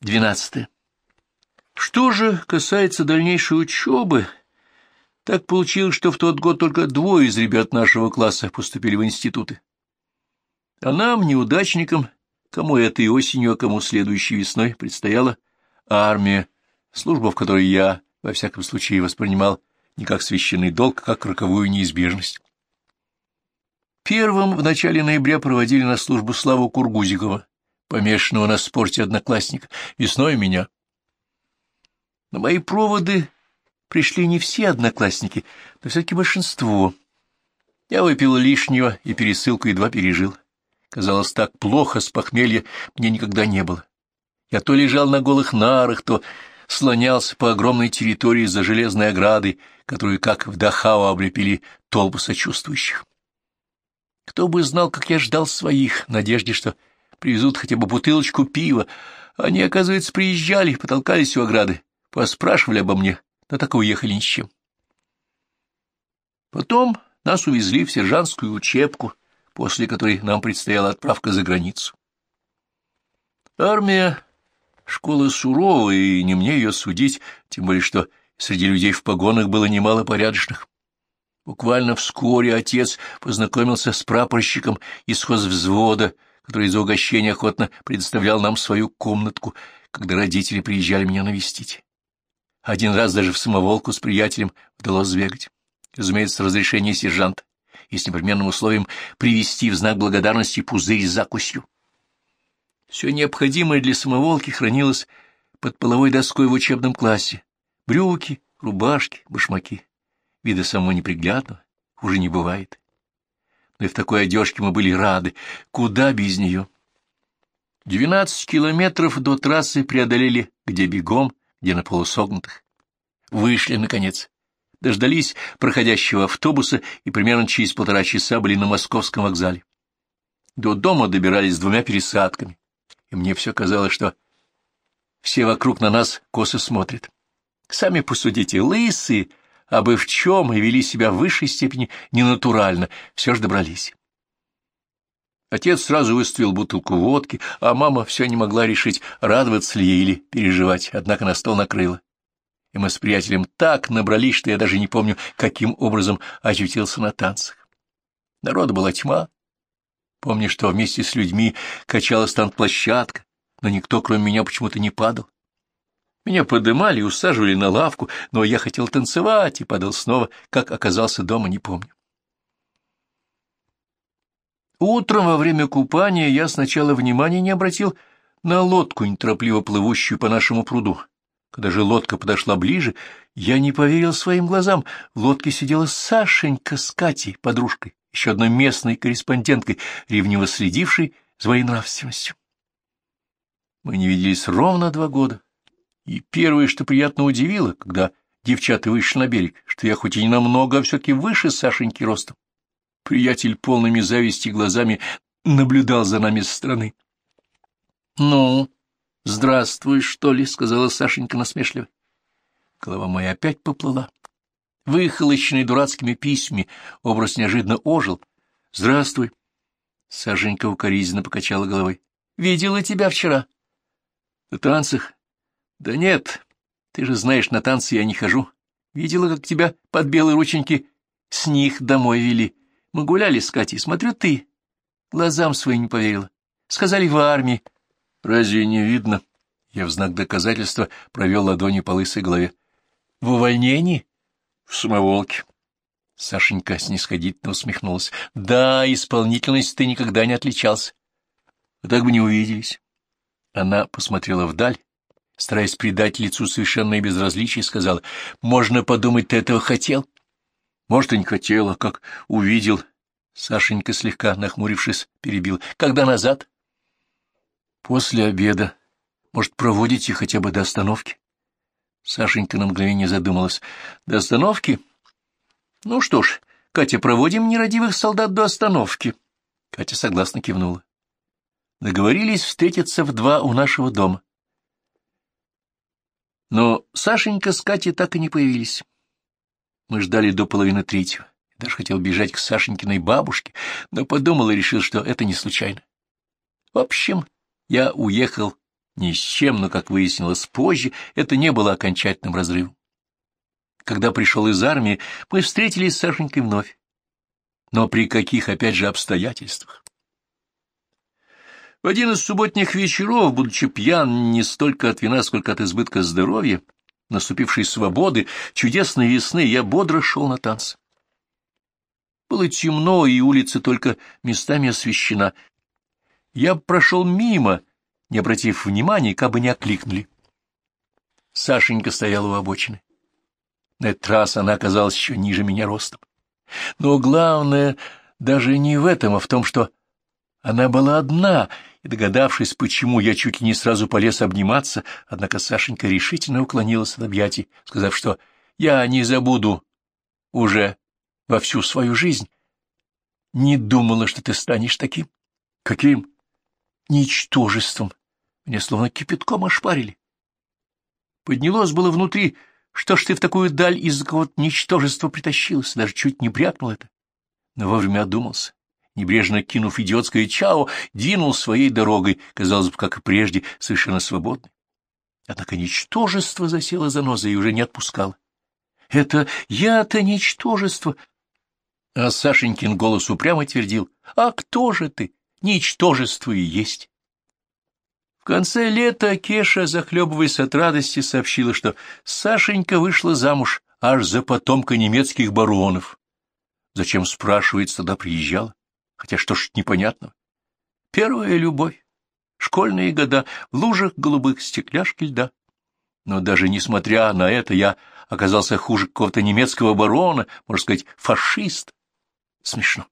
Двенадцатое. Что же касается дальнейшей учебы, так получилось, что в тот год только двое из ребят нашего класса поступили в институты. А нам, неудачникам, кому этой осенью, а кому следующей весной, предстояла армия, служба в которой я, во всяком случае, воспринимал не как священный долг, а как роковую неизбежность. Первым в начале ноября проводили на службу Славу Кургузикова, помешанного на спорте одноклассника, весной меня. На мои проводы пришли не все одноклассники, но все-таки большинство. Я выпил лишнего и пересылку едва пережил. Казалось, так плохо с похмелья мне никогда не было. Я то лежал на голых нарах, то слонялся по огромной территории за железной оградой, которую, как в Дахау, облепили толпы сочувствующих. Кто бы знал, как я ждал своих, надежде, что привезут хотя бы бутылочку пива. Они, оказывается, приезжали, потолкались у ограды, поспрашивали обо мне, но так и уехали ни с чем. Потом нас увезли в сержантскую учебку, после которой нам предстояла отправка за границу. Армия — школа суровая, и не мне ее судить, тем более что среди людей в погонах было немало порядочных. Буквально вскоре отец познакомился с прапорщиком из хозвзвода, который за угощение охотно предоставлял нам свою комнатку, когда родители приезжали меня навестить. Один раз даже в самоволку с приятелем удалось сбегать. Разумеется, разрешение сержанта и с непременным условием привезти в знак благодарности пузырь с закусью. Все необходимое для самоволки хранилось под половой доской в учебном классе. Брюки, рубашки, башмаки. Вида самого неприглядного уже не бывает. И в такой одежке мы были рады. Куда без нее? Двенадцать километров до трассы преодолели, где бегом, где на полусогнутых. Вышли, наконец. Дождались проходящего автобуса и примерно через полтора часа были на московском вокзале. До дома добирались двумя пересадками, и мне все казалось, что все вокруг на нас косо смотрят. Сами посудите, лысые, а бы в чем и вели себя в высшей степени ненатурально, все же добрались. Отец сразу выставил бутылку водки, а мама все не могла решить, радоваться ли ей или переживать, однако на стол накрыла. И мы с приятелем так набрались, что я даже не помню, каким образом очутился на танцах. Народа была тьма. Помню, что вместе с людьми качалась танцплощадка, но никто, кроме меня, почему-то не падал. Меня подымали и усаживали на лавку, но я хотел танцевать и падал снова, как оказался дома, не помню. Утром во время купания я сначала внимания не обратил на лодку, неторопливо плывущую по нашему пруду. Когда же лодка подошла ближе, я не поверил своим глазам. В лодке сидела Сашенька с Катей, подружкой, еще одной местной корреспонденткой, ревниво следившей за моей нравственностью. Мы не виделись ровно два года. И первое, что приятно удивило, когда девчата вышли на берег, что я хоть и не намного, а все-таки выше Сашеньки ростом. Приятель полными зависти глазами наблюдал за нами со стороны. — Ну, здравствуй, что ли, — сказала Сашенька насмешливо. Голова моя опять поплыла. Выхолощенный дурацкими письмами, образ неожиданно ожил. — Здравствуй. Сашенька укоризненно покачала головой. — Видела тебя вчера. — На танцах? Да нет, ты же знаешь, на танцы я не хожу. Видела, как тебя под белые рученьки с них домой вели. Мы гуляли с Катей, смотрю, ты. Глазам своим не поверила. Сказали в армии. Разве не видно? Я в знак доказательства провел ладонью по лысой голове. В увольнении? В самоволке. Сашенька снисходительно усмехнулась. Да, исполнительность ты никогда не отличался. А так бы не увиделись. Она посмотрела вдаль, стараясь придать лицу совершенное безразличие, сказала, «Можно подумать, ты этого хотел?» «Может, и не хотел, а как увидел». Сашенька, слегка нахмурившись, перебил. «Когда назад?» «После обеда. Может, проводите хотя бы до остановки?» Сашенька на мгновение задумалась. «До остановки?» «Ну что ж, Катя, проводим нерадивых солдат до остановки». Катя согласно кивнула. Договорились встретиться в два у нашего дома. Но Сашенька с Катей так и не появились. Мы ждали до половины третьего. Даже хотел бежать к Сашенькиной бабушке, но подумал и решил, что это не случайно. В общем, я уехал Ни с чем, но, как выяснилось позже, это не было окончательным разрывом. Когда пришел из армии, мы встретились с Сашенькой вновь. Но при каких, опять же, обстоятельствах? В один из субботних вечеров, будучи пьян не столько от вина, сколько от избытка здоровья, наступившей свободы, чудесной весны, я бодро шел на танцы. Было темно, и улица только местами освещена. Я прошел мимо, не обратив внимания, как бы не окликнули. Сашенька стояла у обочины. На этот раз она оказалась еще ниже меня ростом. Но главное даже не в этом, а в том, что она была одна, и, догадавшись, почему я чуть ли не сразу полез обниматься, однако Сашенька решительно уклонилась от объятий, сказав, что я не забуду уже во всю свою жизнь. Не думала, что ты станешь таким. Каким? Ничтожеством. Мне словно кипятком ошпарили. Поднялось было внутри, что ж ты в такую даль из-за какого-то ничтожества притащилась, даже чуть не брякнул это. Но вовремя одумался небрежно кинув идиотское чао, двинул своей дорогой, казалось бы, как и прежде, совершенно свободный. Однако ничтожество засело за нозой и уже не отпускало. Это я-то ничтожество. А Сашенькин голос упрямо твердил, а кто же ты? Ничтожество и есть. В конце лета Кеша, захлебываясь от радости, сообщила, что Сашенька вышла замуж аж за потомка немецких баронов. Зачем, спрашивается, тогда приезжала? Хотя что ж непонятного? Первая любовь, школьные года, в лужах голубых стекляшки льда. Но даже несмотря на это, я оказался хуже какого-то немецкого барона, можно сказать, фашист. Смешно.